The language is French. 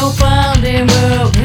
no funding will